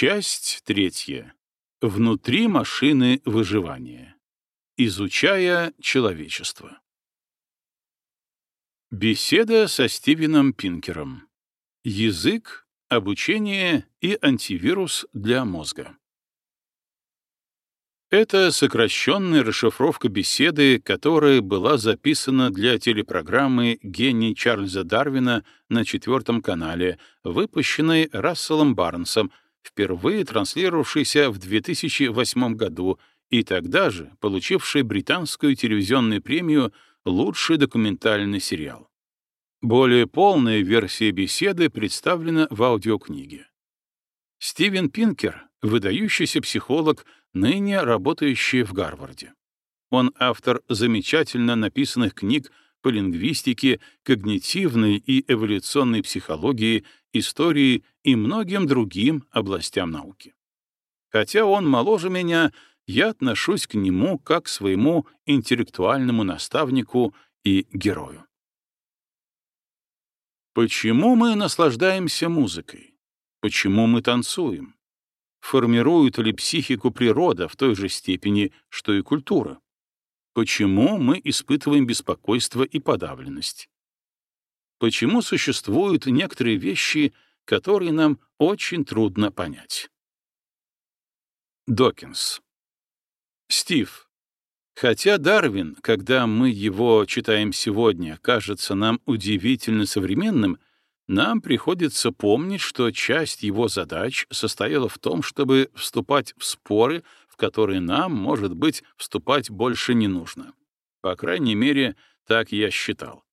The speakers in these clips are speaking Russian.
Часть третья. Внутри машины выживания. Изучая человечество. Беседа со Стивеном Пинкером. Язык, обучение и антивирус для мозга. Это сокращенная расшифровка беседы, которая была записана для телепрограммы «Гений Чарльза Дарвина» на четвертом канале, выпущенной Расселом Барнсом, впервые транслировавшейся в 2008 году и тогда же получившей британскую телевизионную премию «Лучший документальный сериал». Более полная версия беседы представлена в аудиокниге. Стивен Пинкер, выдающийся психолог, ныне работающий в Гарварде. Он автор замечательно написанных книг по лингвистике, когнитивной и эволюционной психологии, истории и многим другим областям науки. Хотя он моложе меня, я отношусь к нему как к своему интеллектуальному наставнику и герою. Почему мы наслаждаемся музыкой? Почему мы танцуем? формирует ли психику природа в той же степени, что и культура? Почему мы испытываем беспокойство и подавленность? Почему существуют некоторые вещи, которые нам очень трудно понять? Докинс. Стив. Хотя Дарвин, когда мы его читаем сегодня, кажется нам удивительно современным, нам приходится помнить, что часть его задач состояла в том, чтобы вступать в споры, в которые нам, может быть, вступать больше не нужно. По крайней мере, так я считал.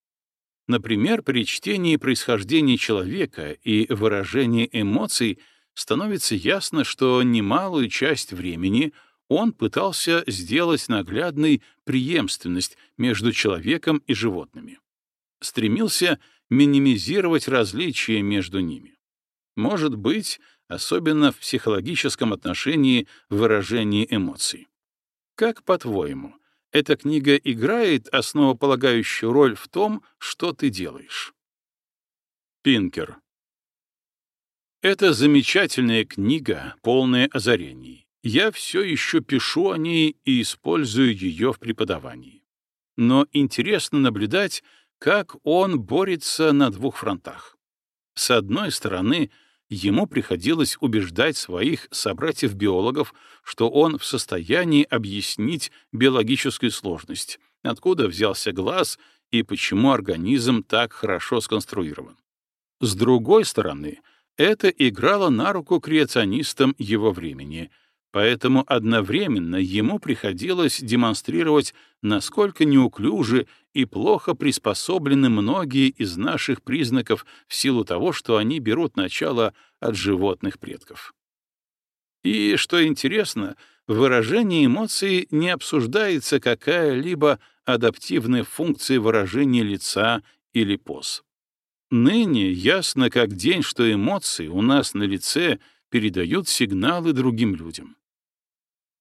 Например, при чтении происхождения человека и выражении эмоций становится ясно, что немалую часть времени он пытался сделать наглядной преемственность между человеком и животными. Стремился минимизировать различия между ними. Может быть, особенно в психологическом отношении выражении эмоций. Как, по-твоему, эта книга играет основополагающую роль в том, что ты делаешь? Пинкер. Это замечательная книга, полная озарений. Я все еще пишу о ней и использую ее в преподавании. Но интересно наблюдать, как он борется на двух фронтах. С одной стороны, ему приходилось убеждать своих собратьев-биологов, что он в состоянии объяснить биологическую сложность, откуда взялся глаз и почему организм так хорошо сконструирован. С другой стороны, это играло на руку креационистам его времени — Поэтому одновременно ему приходилось демонстрировать, насколько неуклюжи и плохо приспособлены многие из наших признаков в силу того, что они берут начало от животных предков. И, что интересно, в выражении эмоций не обсуждается какая-либо адаптивная функция выражения лица или поз. Ныне ясно как день, что эмоции у нас на лице передают сигналы другим людям.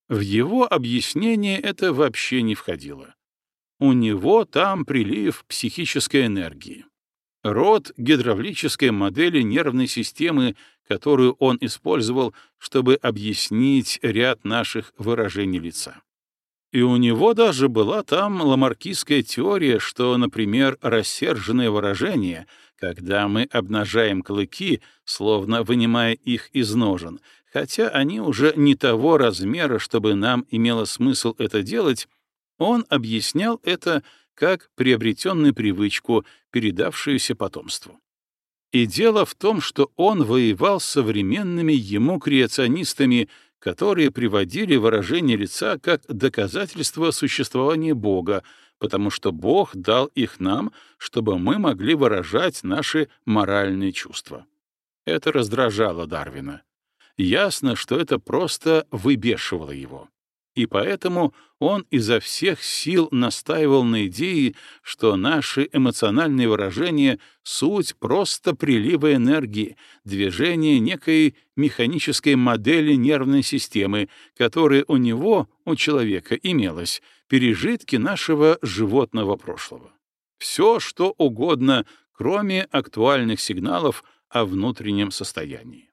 В его объяснение это вообще не входило. У него там прилив психической энергии. Род гидравлической модели нервной системы, которую он использовал, чтобы объяснить ряд наших выражений лица. И у него даже была там ламаркистская теория, что, например, рассерженное выражение, когда мы обнажаем клыки, словно вынимая их из ножен, хотя они уже не того размера, чтобы нам имело смысл это делать, он объяснял это как приобретенную привычку, передавшуюся потомству. И дело в том, что он воевал с современными ему креационистами, которые приводили выражение лица как доказательство существования Бога, потому что Бог дал их нам, чтобы мы могли выражать наши моральные чувства. Это раздражало Дарвина. Ясно, что это просто выбешивало его. И поэтому он изо всех сил настаивал на идее, что наши эмоциональные выражения — суть просто прилива энергии, движение некой механической модели нервной системы, которая у него, у человека, имелась, пережитки нашего животного прошлого. Все, что угодно, кроме актуальных сигналов о внутреннем состоянии.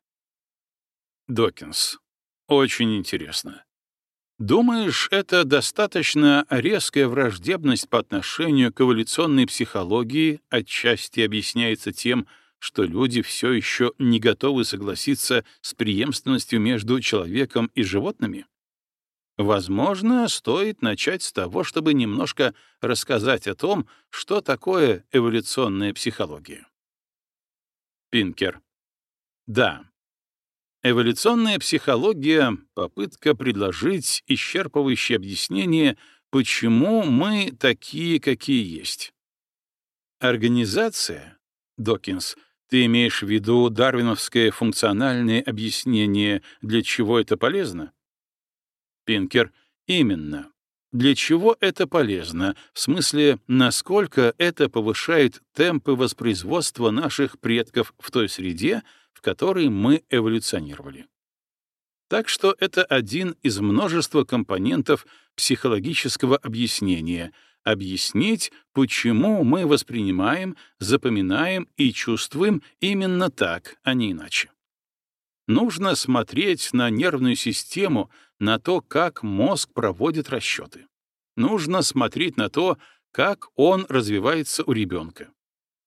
Докинс. Очень интересно. Думаешь, это достаточно резкая враждебность по отношению к эволюционной психологии отчасти объясняется тем, что люди все еще не готовы согласиться с преемственностью между человеком и животными? Возможно, стоит начать с того, чтобы немножко рассказать о том, что такое эволюционная психология. Пинкер. Да, Эволюционная психология — попытка предложить исчерпывающее объяснение, почему мы такие, какие есть. Организация, Докинс, ты имеешь в виду дарвиновское функциональное объяснение, для чего это полезно? Пинкер, именно. Для чего это полезно? В смысле, насколько это повышает темпы воспроизводства наших предков в той среде, в которой мы эволюционировали. Так что это один из множества компонентов психологического объяснения — объяснить, почему мы воспринимаем, запоминаем и чувствуем именно так, а не иначе. Нужно смотреть на нервную систему, на то, как мозг проводит расчеты. Нужно смотреть на то, как он развивается у ребенка.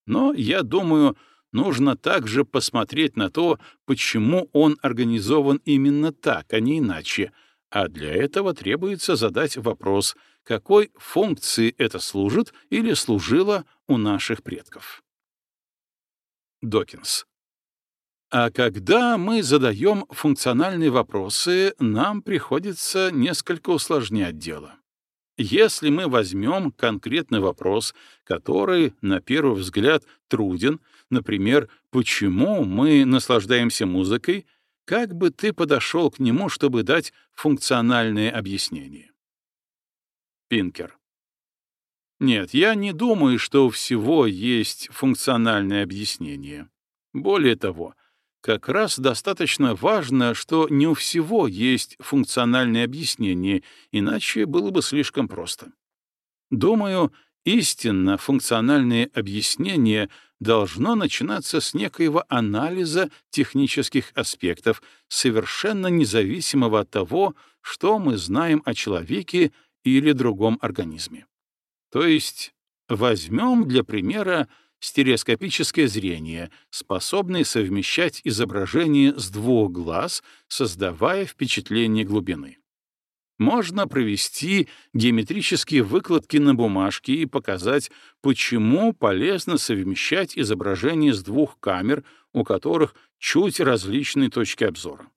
Но, я думаю, нужно также посмотреть на то, почему он организован именно так, а не иначе, а для этого требуется задать вопрос, какой функции это служит или служило у наших предков. Докинс. А когда мы задаем функциональные вопросы, нам приходится несколько усложнять дело. Если мы возьмем конкретный вопрос, который, на первый взгляд, труден, например, почему мы наслаждаемся музыкой, как бы ты подошел к нему, чтобы дать функциональное объяснение? Пинкер. Нет, я не думаю, что у всего есть функциональное объяснение. Более того, как раз достаточно важно, что не у всего есть функциональное объяснение, иначе было бы слишком просто. Думаю, истинно функциональное объяснение должно начинаться с некоего анализа технических аспектов, совершенно независимого от того, что мы знаем о человеке или другом организме. То есть возьмем для примера стереоскопическое зрение, способное совмещать изображение с двух глаз, создавая впечатление глубины. Можно провести геометрические выкладки на бумажке и показать, почему полезно совмещать изображение с двух камер, у которых чуть различные точки обзора.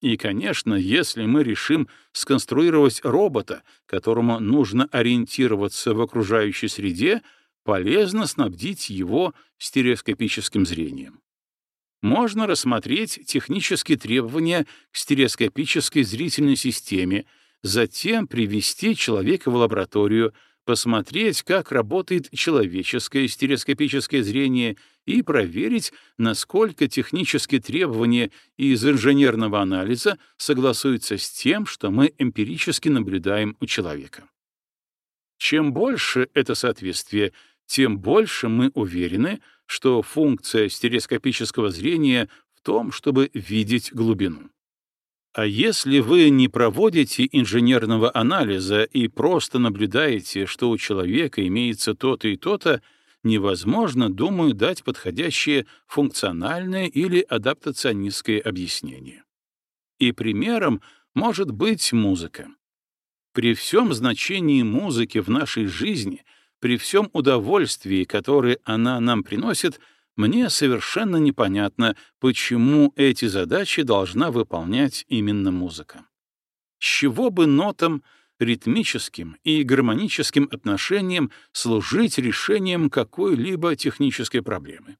И, конечно, если мы решим сконструировать робота, которому нужно ориентироваться в окружающей среде, полезно снабдить его стереоскопическим зрением. Можно рассмотреть технические требования к стереоскопической зрительной системе, затем привести человека в лабораторию, посмотреть, как работает человеческое стереоскопическое зрение и проверить, насколько технические требования из инженерного анализа согласуются с тем, что мы эмпирически наблюдаем у человека. Чем больше это соответствие, тем больше мы уверены, что функция стереоскопического зрения в том, чтобы видеть глубину. А если вы не проводите инженерного анализа и просто наблюдаете, что у человека имеется то-то и то-то, невозможно, думаю, дать подходящее функциональное или адаптационистское объяснение. И примером может быть музыка. При всем значении музыки в нашей жизни — при всем удовольствии, которое она нам приносит, мне совершенно непонятно, почему эти задачи должна выполнять именно музыка. С чего бы нотам, ритмическим и гармоническим отношениям служить решением какой-либо технической проблемы?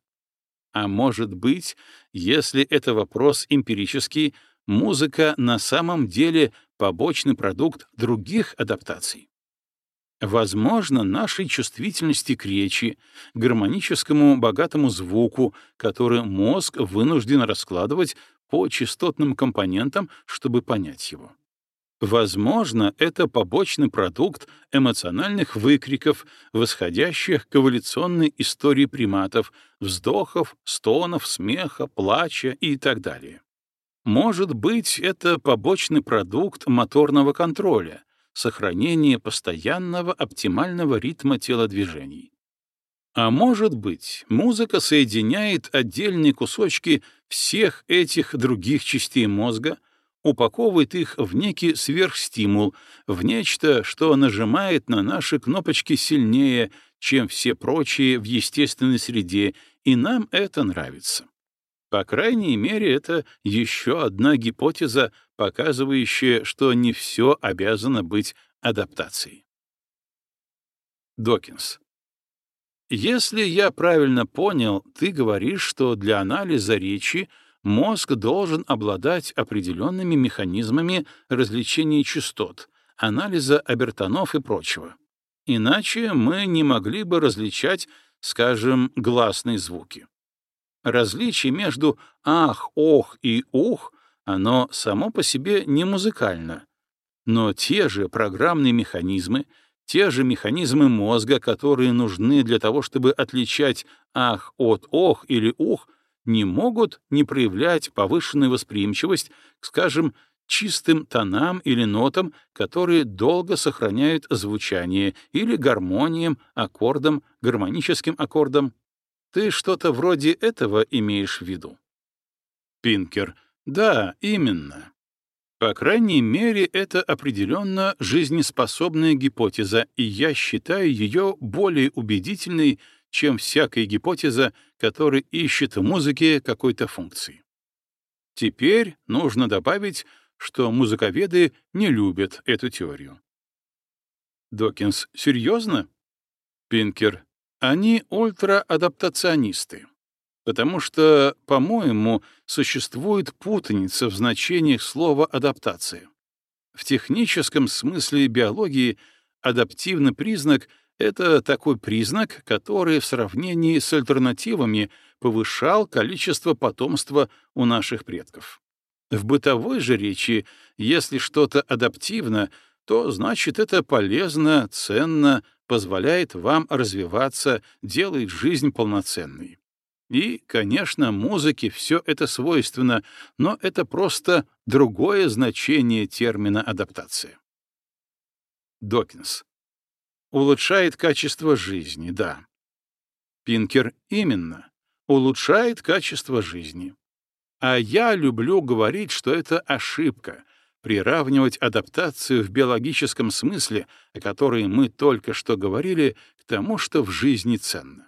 А может быть, если это вопрос эмпирический, музыка на самом деле побочный продукт других адаптаций? Возможно, нашей чувствительности к речи, гармоническому богатому звуку, который мозг вынужден раскладывать по частотным компонентам, чтобы понять его. Возможно, это побочный продукт эмоциональных выкриков, восходящих к эволюционной истории приматов, вздохов, стонов, смеха, плача и так далее. Может быть, это побочный продукт моторного контроля, сохранение постоянного оптимального ритма телодвижений. А может быть, музыка соединяет отдельные кусочки всех этих других частей мозга, упаковывает их в некий сверхстимул, в нечто, что нажимает на наши кнопочки сильнее, чем все прочие в естественной среде, и нам это нравится. По крайней мере, это еще одна гипотеза, показывающая, что не все обязано быть адаптацией. Докинс. Если я правильно понял, ты говоришь, что для анализа речи мозг должен обладать определенными механизмами развлечения частот, анализа обертонов и прочего. Иначе мы не могли бы различать, скажем, гласные звуки. Различие между «ах», «ох» и «ух» оно само по себе не музыкально, но те же программные механизмы, те же механизмы мозга, которые нужны для того, чтобы отличать «ах» от «ох» или «ух», не могут не проявлять повышенную восприимчивость к, скажем, чистым тонам или нотам, которые долго сохраняют звучание, или гармониям, аккордам, гармоническим аккордам. Ты что-то вроде этого имеешь в виду? Пинкер. Да, именно. По крайней мере, это определенно жизнеспособная гипотеза, и я считаю ее более убедительной, чем всякая гипотеза, которая ищет в музыке какой-то функции. Теперь нужно добавить, что музыковеды не любят эту теорию. Докинс, серьезно? Пинкер, они ультраадапtaционисты, потому что, по-моему, существует путаница в значениях слова «адаптация». В техническом смысле биологии адаптивный признак — это такой признак, который в сравнении с альтернативами повышал количество потомства у наших предков. В бытовой же речи, если что-то адаптивно, то значит это полезно, ценно, позволяет вам развиваться, делает жизнь полноценной. И, конечно, музыке все это свойственно, но это просто другое значение термина адаптация. Докинс. Улучшает качество жизни, да. Пинкер именно. Улучшает качество жизни. А я люблю говорить, что это ошибка, приравнивать адаптацию в биологическом смысле, о которой мы только что говорили, к тому, что в жизни ценно.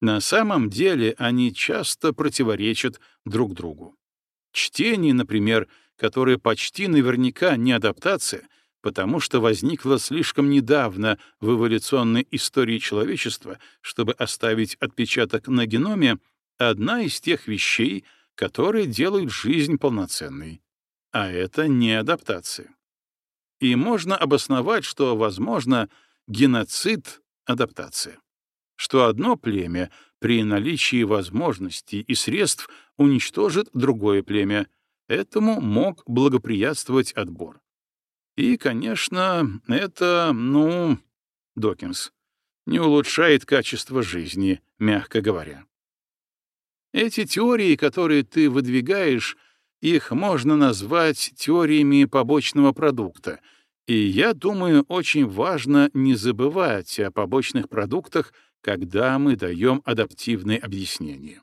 На самом деле они часто противоречат друг другу. Чтение, например, которое почти наверняка не адаптация, потому что возникло слишком недавно в эволюционной истории человечества, чтобы оставить отпечаток на геноме, одна из тех вещей, которые делают жизнь полноценной. А это не адаптация. И можно обосновать, что, возможно, геноцид — адаптация. Что одно племя при наличии возможностей и средств уничтожит другое племя. Этому мог благоприятствовать отбор. И, конечно, это, ну, Докинс, не улучшает качество жизни, мягко говоря. Эти теории, которые ты выдвигаешь, их можно назвать теориями побочного продукта, и я думаю, очень важно не забывать о побочных продуктах, когда мы даем адаптивные объяснения.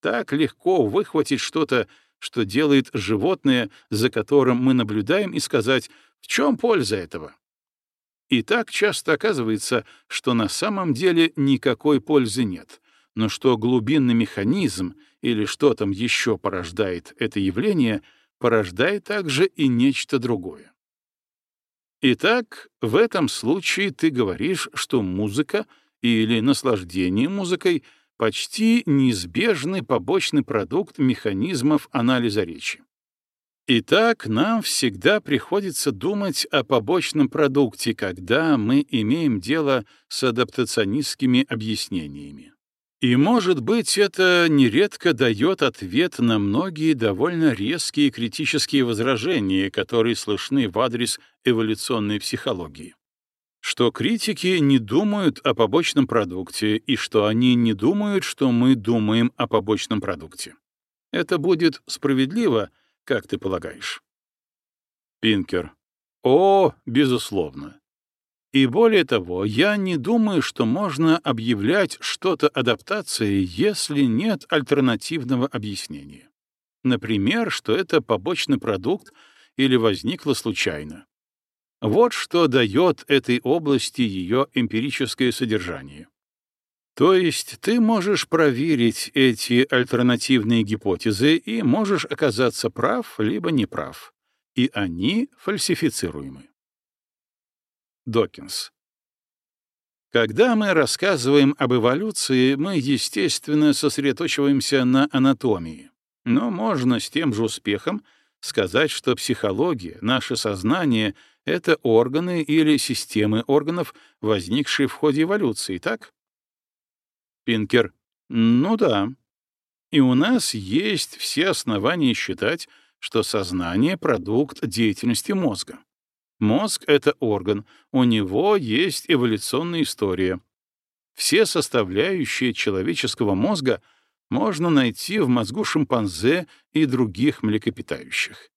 Так легко выхватить что-то, что делает животное, за которым мы наблюдаем, и сказать, в чем польза этого? И так часто оказывается, что на самом деле никакой пользы нет, но что глубинный механизм или что там еще порождает это явление, порождает также и нечто другое. Итак, в этом случае ты говоришь, что музыка или наслаждение музыкой почти неизбежный побочный продукт механизмов анализа речи. Итак, нам всегда приходится думать о побочном продукте, когда мы имеем дело с адаптационистскими объяснениями. И, может быть, это нередко дает ответ на многие довольно резкие критические возражения, которые слышны в адрес эволюционной психологии. Что критики не думают о побочном продукте и что они не думают, что мы думаем о побочном продукте. Это будет справедливо, как ты полагаешь? Пинкер. О, безусловно. И более того, я не думаю, что можно объявлять что-то адаптацией, если нет альтернативного объяснения. Например, что это побочный продукт или возникло случайно. Вот что дает этой области ее эмпирическое содержание. То есть ты можешь проверить эти альтернативные гипотезы и можешь оказаться прав либо неправ, и они фальсифицируемы. Докинс. Когда мы рассказываем об эволюции, мы, естественно, сосредоточиваемся на анатомии, но можно с тем же успехом сказать, что психология, наше сознание — это органы или системы органов, возникшие в ходе эволюции, так? Пинкер. Ну да. И у нас есть все основания считать, что сознание — продукт деятельности мозга. Мозг — это орган, у него есть эволюционная история. Все составляющие человеческого мозга можно найти в мозгу шимпанзе и других млекопитающих.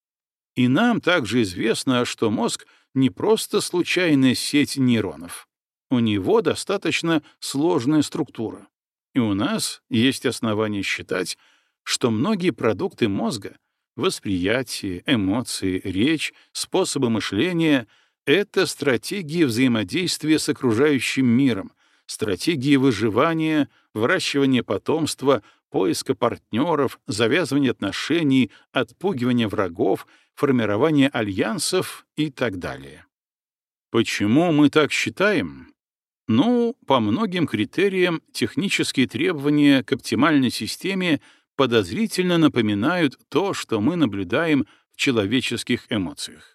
И нам также известно, что мозг — не просто случайная сеть нейронов. У него достаточно сложная структура. И у нас есть основания считать, что многие продукты мозга — восприятие, эмоции, речь, способы мышления — это стратегии взаимодействия с окружающим миром, стратегии выживания, выращивания потомства, поиска партнеров, завязывания отношений, отпугивания врагов, формирования альянсов и так далее. Почему мы так считаем? Ну, по многим критериям технические требования к оптимальной системе подозрительно напоминают то, что мы наблюдаем в человеческих эмоциях.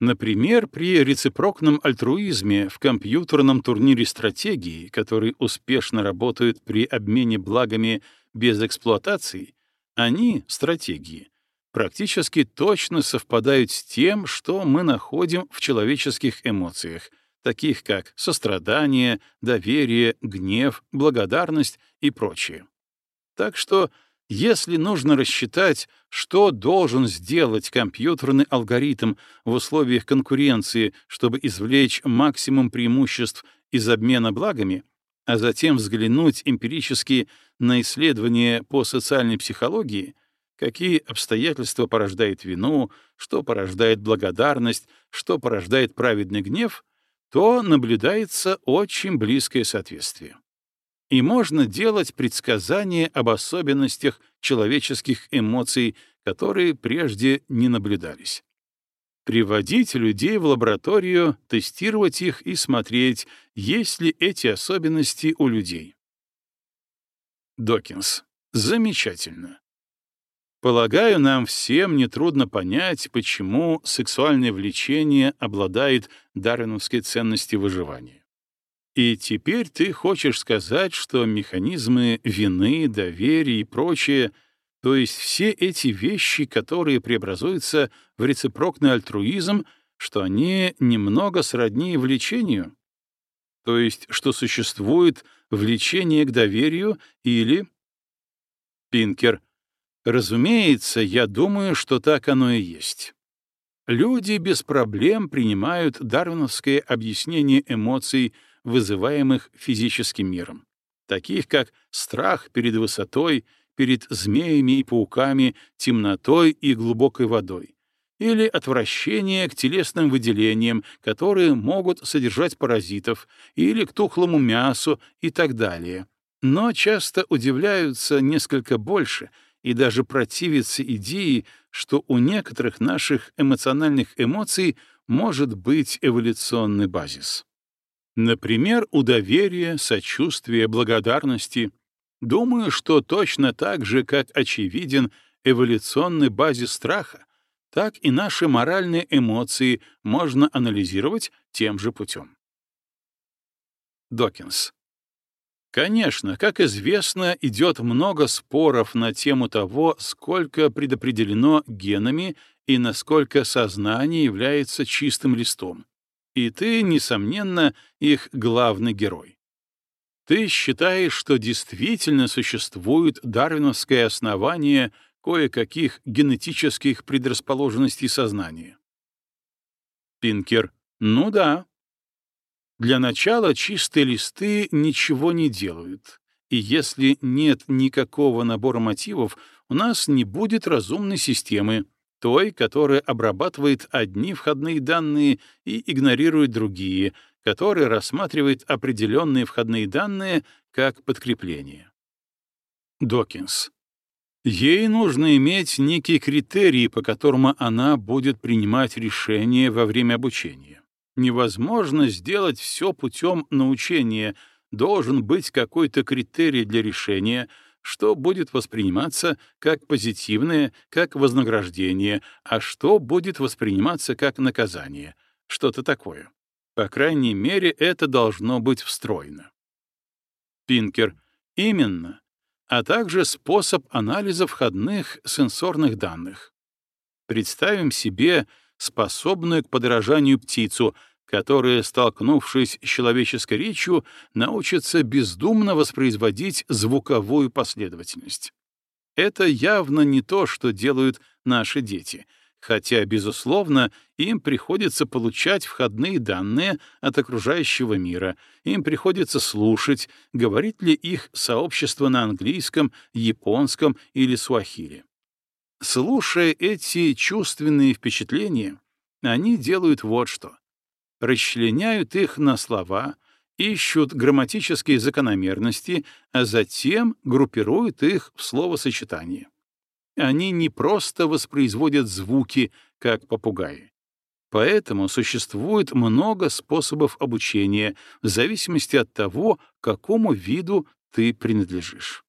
Например, при рецепрокном альтруизме в компьютерном турнире стратегии, который успешно работает при обмене благами без эксплуатации, они, стратегии, практически точно совпадают с тем, что мы находим в человеческих эмоциях, таких как сострадание, доверие, гнев, благодарность и прочее. Так что, если нужно рассчитать, что должен сделать компьютерный алгоритм в условиях конкуренции, чтобы извлечь максимум преимуществ из обмена благами, а затем взглянуть эмпирически на исследования по социальной психологии, какие обстоятельства порождают вину, что порождает благодарность, что порождает праведный гнев, то наблюдается очень близкое соответствие. И можно делать предсказания об особенностях человеческих эмоций, которые прежде не наблюдались. Приводить людей в лабораторию, тестировать их и смотреть, есть ли эти особенности у людей. Докинс. Замечательно. Полагаю, нам всем нетрудно понять, почему сексуальное влечение обладает дарвиновской ценностью выживания. И теперь ты хочешь сказать, что механизмы вины, доверия и прочее, то есть все эти вещи, которые преобразуются в рецепрокный альтруизм, что они немного сродни влечению? То есть, что существует влечение к доверию или... Пинкер — Разумеется, я думаю, что так оно и есть. Люди без проблем принимают дарвиновское объяснение эмоций, вызываемых физическим миром, таких как страх перед высотой, перед змеями и пауками, темнотой и глубокой водой, или отвращение к телесным выделениям, которые могут содержать паразитов, или к тухлому мясу и так далее. Но часто удивляются несколько больше — и даже противиться идее, что у некоторых наших эмоциональных эмоций может быть эволюционный базис. Например, у доверия, сочувствия, благодарности. Думаю, что точно так же, как очевиден эволюционный базис страха, так и наши моральные эмоции можно анализировать тем же путем. Докинс. Конечно, как известно, идет много споров на тему того, сколько предопределено генами и насколько сознание является чистым листом. И ты, несомненно, их главный герой. Ты считаешь, что действительно существует дарвиновское основание кое-каких генетических предрасположенностей сознания. Пинкер. Ну да. Для начала чистые листы ничего не делают. И если нет никакого набора мотивов, у нас не будет разумной системы, той, которая обрабатывает одни входные данные и игнорирует другие, которая рассматривает определенные входные данные как подкрепление. Докинс. Ей нужно иметь некие критерии, по которым она будет принимать решения во время обучения. Невозможно сделать все путем научения, должен быть какой-то критерий для решения, что будет восприниматься как позитивное, как вознаграждение, а что будет восприниматься как наказание, что-то такое. По крайней мере, это должно быть встроено. Пинкер. Именно. А также способ анализа входных сенсорных данных. Представим себе способную к подражанию птицу, которая, столкнувшись с человеческой речью, научится бездумно воспроизводить звуковую последовательность. Это явно не то, что делают наши дети — хотя, безусловно, им приходится получать входные данные от окружающего мира, им приходится слушать, говорит ли их сообщество на английском, японском или суахили. Слушая эти чувственные впечатления, они делают вот что. Расчленяют их на слова, ищут грамматические закономерности, а затем группируют их в словосочетание. Они не просто воспроизводят звуки, как попугаи. Поэтому существует много способов обучения в зависимости от того, к какому виду ты принадлежишь.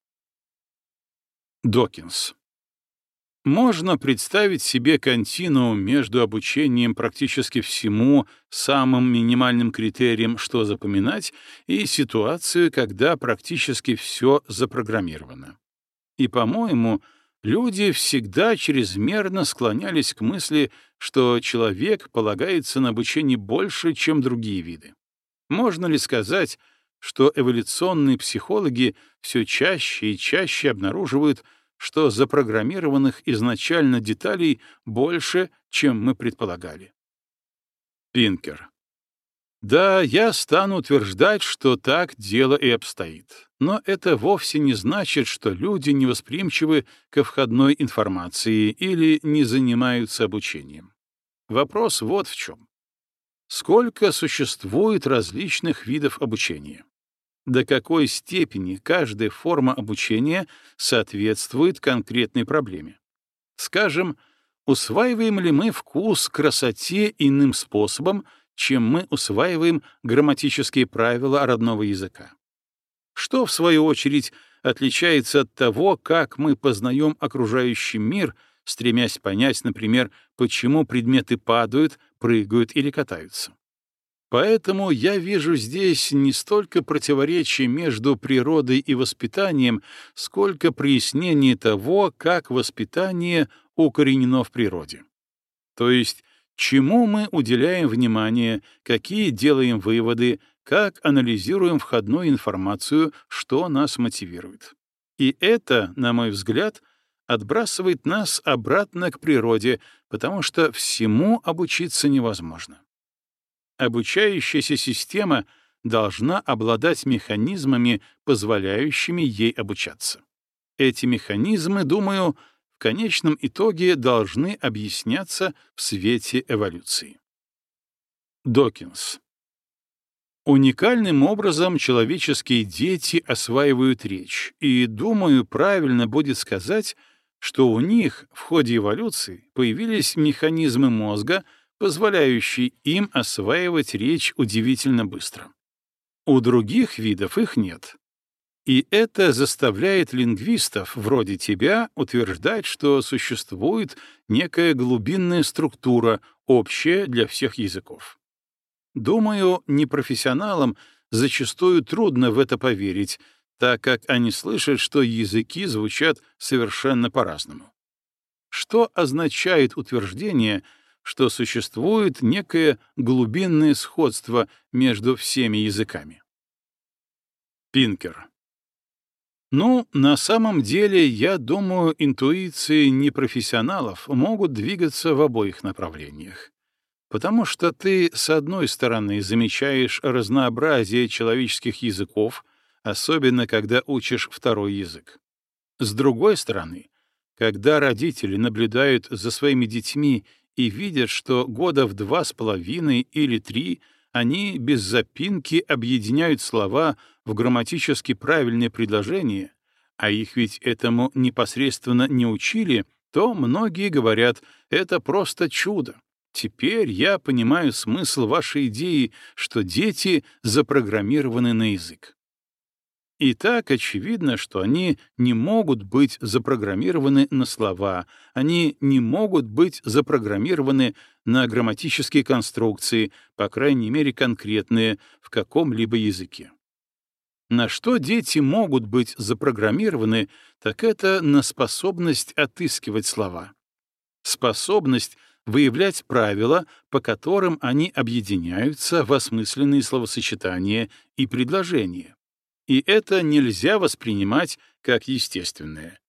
Докинс. Можно представить себе континуум между обучением практически всему самым минимальным критерием, что запоминать, и ситуацию, когда практически все запрограммировано. И, по-моему, Люди всегда чрезмерно склонялись к мысли, что человек полагается на обучение больше, чем другие виды. Можно ли сказать, что эволюционные психологи все чаще и чаще обнаруживают, что запрограммированных изначально деталей больше, чем мы предполагали? Пинкер. Да, я стану утверждать, что так дело и обстоит. Но это вовсе не значит, что люди невосприимчивы ко входной информации или не занимаются обучением. Вопрос вот в чем. Сколько существует различных видов обучения? До какой степени каждая форма обучения соответствует конкретной проблеме? Скажем, усваиваем ли мы вкус к красоте иным способом, чем мы усваиваем грамматические правила родного языка. Что, в свою очередь, отличается от того, как мы познаем окружающий мир, стремясь понять, например, почему предметы падают, прыгают или катаются. Поэтому я вижу здесь не столько противоречие между природой и воспитанием, сколько прояснение того, как воспитание укоренено в природе. То есть чему мы уделяем внимание, какие делаем выводы, как анализируем входную информацию, что нас мотивирует. И это, на мой взгляд, отбрасывает нас обратно к природе, потому что всему обучиться невозможно. Обучающаяся система должна обладать механизмами, позволяющими ей обучаться. Эти механизмы, думаю, конечном итоге должны объясняться в свете эволюции. Докинс. Уникальным образом человеческие дети осваивают речь, и, думаю, правильно будет сказать, что у них в ходе эволюции появились механизмы мозга, позволяющие им осваивать речь удивительно быстро. У других видов их нет. И это заставляет лингвистов вроде тебя утверждать, что существует некая глубинная структура, общая для всех языков. Думаю, непрофессионалам зачастую трудно в это поверить, так как они слышат, что языки звучат совершенно по-разному. Что означает утверждение, что существует некое глубинное сходство между всеми языками? Пинкер. Ну, на самом деле, я думаю, интуиции непрофессионалов могут двигаться в обоих направлениях. Потому что ты, с одной стороны, замечаешь разнообразие человеческих языков, особенно когда учишь второй язык. С другой стороны, когда родители наблюдают за своими детьми и видят, что года в два с половиной или три они без запинки объединяют слова в грамматически правильные предложения, а их ведь этому непосредственно не учили, то многие говорят, это просто чудо. Теперь я понимаю смысл вашей идеи, что дети запрограммированы на язык. И так очевидно, что они не могут быть запрограммированы на слова, они не могут быть запрограммированы на грамматические конструкции, по крайней мере конкретные, в каком-либо языке. На что дети могут быть запрограммированы, так это на способность отыскивать слова. Способность выявлять правила, по которым они объединяются в осмысленные словосочетания и предложения и это нельзя воспринимать как естественное.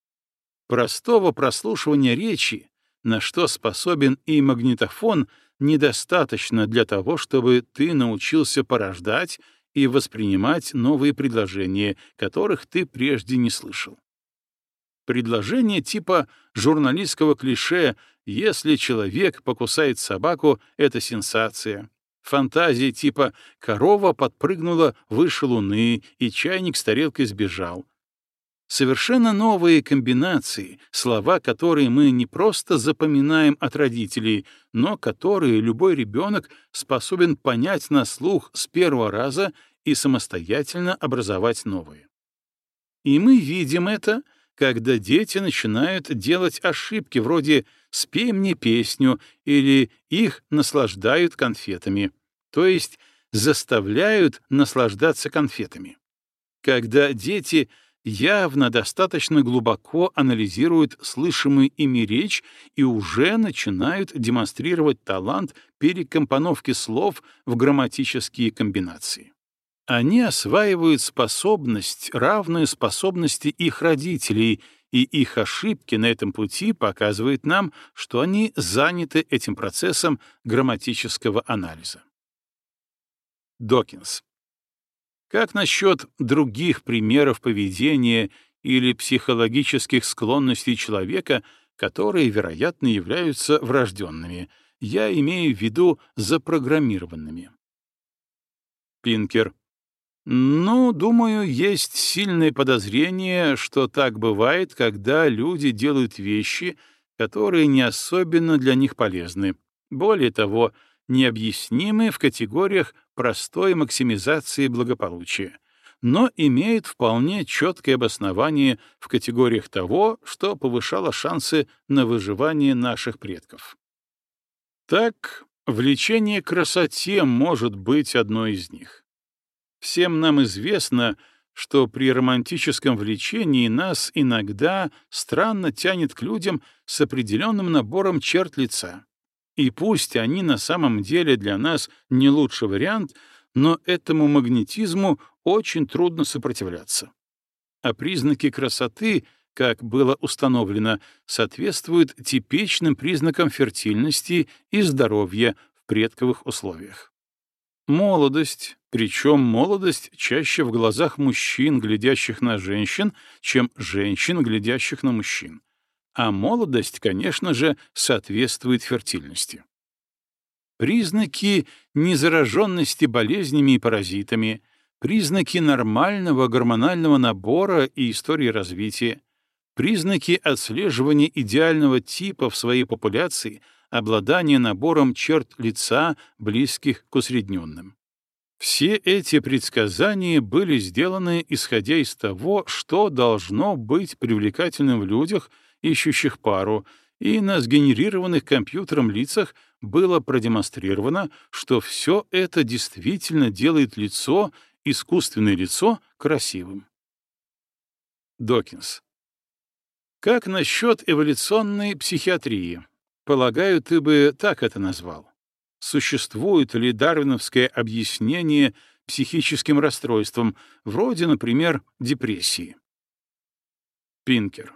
Простого прослушивания речи, на что способен и магнитофон, недостаточно для того, чтобы ты научился порождать и воспринимать новые предложения, которых ты прежде не слышал. Предложение типа журналистского клише «если человек покусает собаку, это сенсация», Фантазии типа «корова подпрыгнула выше луны, и чайник с тарелкой сбежал». Совершенно новые комбинации, слова, которые мы не просто запоминаем от родителей, но которые любой ребенок способен понять на слух с первого раза и самостоятельно образовать новые. И мы видим это, когда дети начинают делать ошибки вроде «спей мне песню» или «их наслаждают конфетами», то есть заставляют наслаждаться конфетами. Когда дети явно достаточно глубоко анализируют слышимую ими речь и уже начинают демонстрировать талант перекомпоновки слов в грамматические комбинации. Они осваивают способность, равную способности их родителей, и их ошибки на этом пути показывают нам, что они заняты этим процессом грамматического анализа. Докинс. Как насчет других примеров поведения или психологических склонностей человека, которые, вероятно, являются врожденными? Я имею в виду запрограммированными. Пинкер. Ну, думаю, есть сильное подозрение, что так бывает, когда люди делают вещи, которые не особенно для них полезны. Более того, необъяснимы в категориях простой максимизации благополучия, но имеют вполне четкое обоснование в категориях того, что повышало шансы на выживание наших предков. Так, влечение к красоте может быть одной из них. Всем нам известно, что при романтическом влечении нас иногда странно тянет к людям с определенным набором черт лица. И пусть они на самом деле для нас не лучший вариант, но этому магнетизму очень трудно сопротивляться. А признаки красоты, как было установлено, соответствуют типичным признакам фертильности и здоровья в предковых условиях. Молодость, причем молодость чаще в глазах мужчин, глядящих на женщин, чем женщин, глядящих на мужчин. А молодость, конечно же, соответствует фертильности. Признаки незараженности болезнями и паразитами, признаки нормального гормонального набора и истории развития, признаки отслеживания идеального типа в своей популяции — обладание набором черт лица, близких к усредненным. Все эти предсказания были сделаны исходя из того, что должно быть привлекательным в людях, ищущих пару, и на сгенерированных компьютером лицах было продемонстрировано, что все это действительно делает лицо, искусственное лицо, красивым. Докинс. Как насчет эволюционной психиатрии? Полагаю, ты бы так это назвал. Существует ли дарвиновское объяснение психическим расстройствам, вроде, например, депрессии? Пинкер.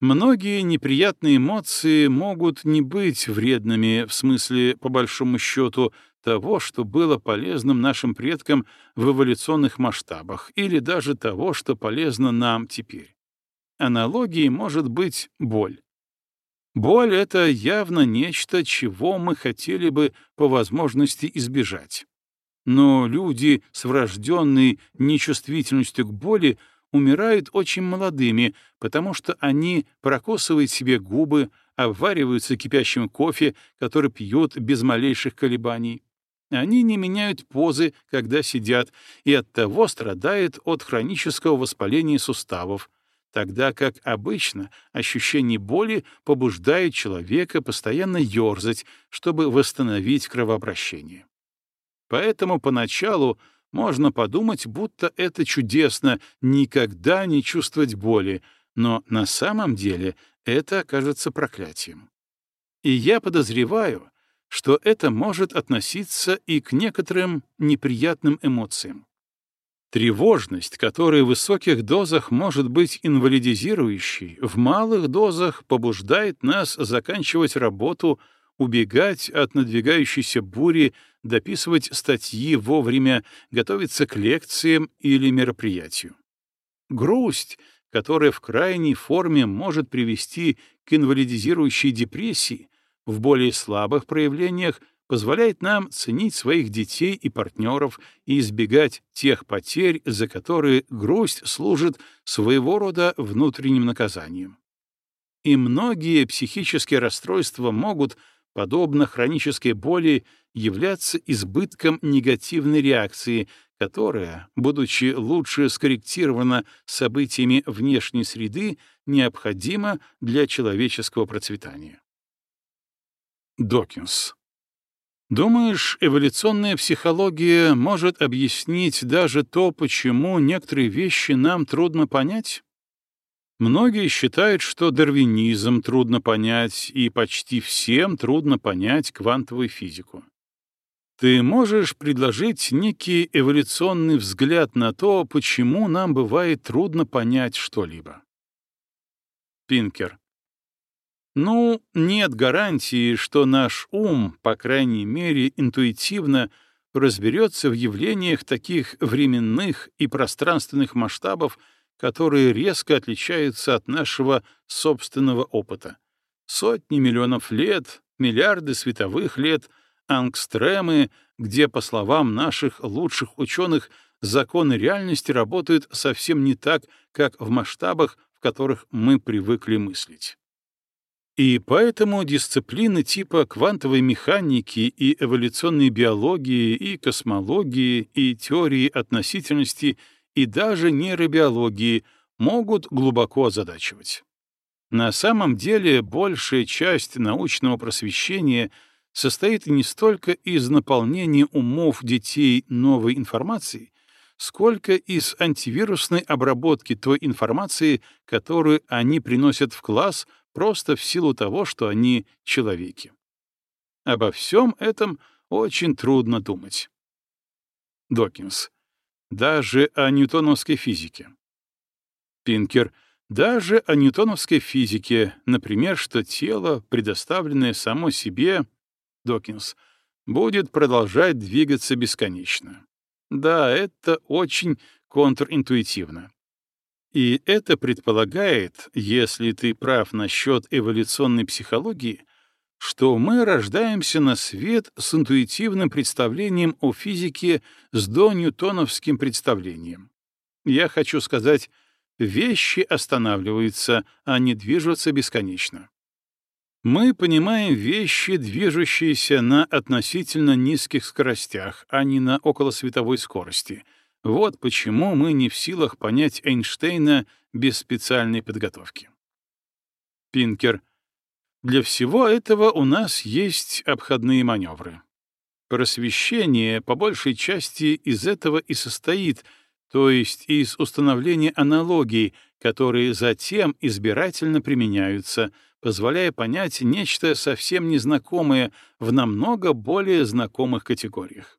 Многие неприятные эмоции могут не быть вредными в смысле, по большому счету, того, что было полезным нашим предкам в эволюционных масштабах, или даже того, что полезно нам теперь. Аналогией может быть боль. Боль — это явно нечто, чего мы хотели бы по возможности избежать. Но люди с врожденной нечувствительностью к боли умирают очень молодыми, потому что они прокусывают себе губы, обвариваются кипящим кофе, который пьют без малейших колебаний. Они не меняют позы, когда сидят, и оттого страдают от хронического воспаления суставов, тогда как обычно ощущение боли побуждает человека постоянно ерзать, чтобы восстановить кровообращение. Поэтому поначалу можно подумать, будто это чудесно — никогда не чувствовать боли, но на самом деле это окажется проклятием. И я подозреваю, что это может относиться и к некоторым неприятным эмоциям. Тревожность, которая в высоких дозах может быть инвалидизирующей, в малых дозах побуждает нас заканчивать работу, убегать от надвигающейся бури, дописывать статьи вовремя, готовиться к лекциям или мероприятию. Грусть, которая в крайней форме может привести к инвалидизирующей депрессии, в более слабых проявлениях позволяет нам ценить своих детей и партнеров и избегать тех потерь, за которые грусть служит своего рода внутренним наказанием. И многие психические расстройства могут, подобно хронической боли, являться избытком негативной реакции, которая, будучи лучше скорректирована событиями внешней среды, необходима для человеческого процветания. Докинс. Думаешь, эволюционная психология может объяснить даже то, почему некоторые вещи нам трудно понять? Многие считают, что дарвинизм трудно понять, и почти всем трудно понять квантовую физику. Ты можешь предложить некий эволюционный взгляд на то, почему нам бывает трудно понять что-либо. Пинкер. Ну, нет гарантии, что наш ум, по крайней мере, интуитивно разберется в явлениях таких временных и пространственных масштабов, которые резко отличаются от нашего собственного опыта. Сотни миллионов лет, миллиарды световых лет, ангстремы, где, по словам наших лучших ученых, законы реальности работают совсем не так, как в масштабах, в которых мы привыкли мыслить. И поэтому дисциплины типа квантовой механики и эволюционной биологии, и космологии, и теории относительности, и даже нейробиологии могут глубоко озадачивать. На самом деле большая часть научного просвещения состоит не столько из наполнения умов детей новой информацией, сколько из антивирусной обработки той информации, которую они приносят в класс просто в силу того, что они человеки. Обо всем этом очень трудно думать. Докинс. Даже о ньютоновской физике. Пинкер. Даже о ньютоновской физике, например, что тело, предоставленное само себе, Докинс, будет продолжать двигаться бесконечно. Да, это очень контринтуитивно. И это предполагает, если ты прав насчет эволюционной психологии, что мы рождаемся на свет с интуитивным представлением о физике с доньютоновским представлением. Я хочу сказать, вещи останавливаются, а не движутся бесконечно. Мы понимаем вещи, движущиеся на относительно низких скоростях, а не на околосветовой скорости — вот почему мы не в силах понять Эйнштейна без специальной подготовки. Пинкер. Для всего этого у нас есть обходные маневры. Просвещение по большей части из этого и состоит, то есть из установления аналогий, которые затем избирательно применяются, позволяя понять нечто совсем незнакомое в намного более знакомых категориях.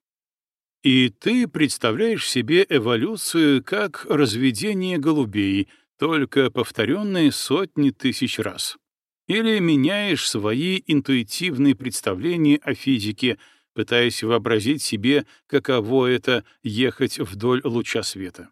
И ты представляешь себе эволюцию как разведение голубей, только повторенные сотни тысяч раз. Или меняешь свои интуитивные представления о физике, пытаясь вообразить себе, каково это — ехать вдоль луча света.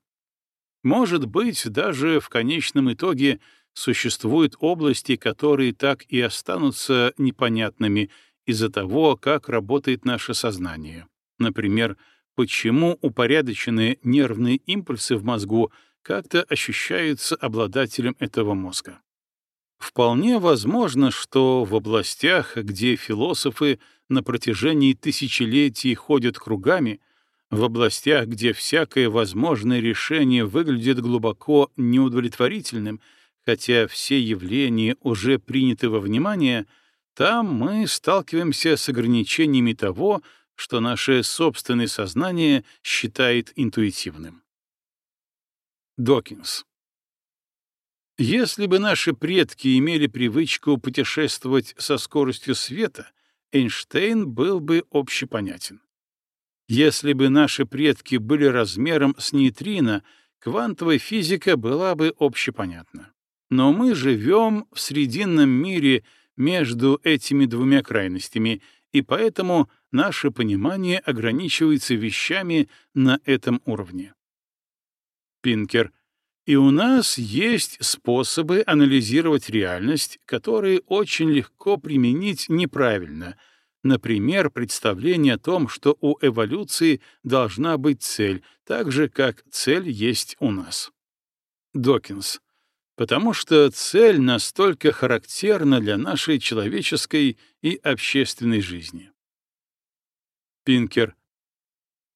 Может быть, даже в конечном итоге существуют области, которые так и останутся непонятными из-за того, как работает наше сознание. Например, почему упорядоченные нервные импульсы в мозгу как-то ощущаются обладателем этого мозга. Вполне возможно, что в областях, где философы на протяжении тысячелетий ходят кругами, в областях, где всякое возможное решение выглядит глубоко неудовлетворительным, хотя все явления уже приняты во внимание, там мы сталкиваемся с ограничениями того, что наше собственное сознание считает интуитивным. Докинс если бы наши предки имели привычку путешествовать со скоростью света, Эйнштейн был бы общепонятен. Если бы наши предки были размером с нейтрино, квантовая физика была бы общепонятна. Но мы живем в срединном мире между этими двумя крайностями, и поэтому наше понимание ограничивается вещами на этом уровне. Пинкер — и у нас есть способы анализировать реальность, которые очень легко применить неправильно. Например, представление о том, что у эволюции должна быть цель, так же, как цель есть у нас. Докинс. Потому что цель настолько характерна для нашей человеческой и общественной жизни. Пинкер.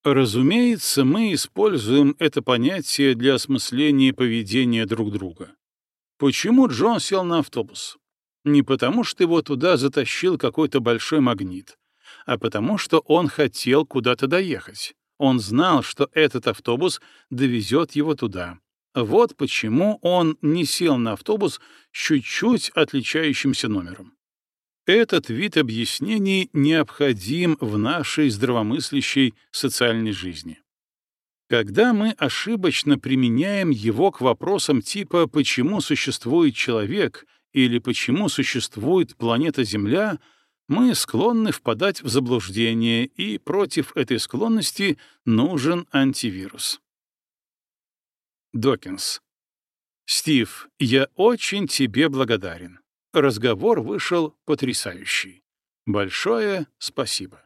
Разумеется, мы используем это понятие для осмысления поведения друг друга. Почему Джон сел на автобус? Не потому, что его туда затащил какой-то большой магнит, а потому, что он хотел куда-то доехать. Он знал, что этот автобус довезет его туда. Вот почему он не сел на автобус с чуть-чуть отличающимся номером. Этот вид объяснений необходим в нашей здравомыслящей социальной жизни. Когда мы ошибочно применяем его к вопросам типа «почему существует человек» или «почему существует планета Земля», мы склонны впадать в заблуждение, и против этой склонности нужен антивирус. Докинс. Стив, я очень тебе благодарен. Разговор вышел потрясающий. Большое спасибо.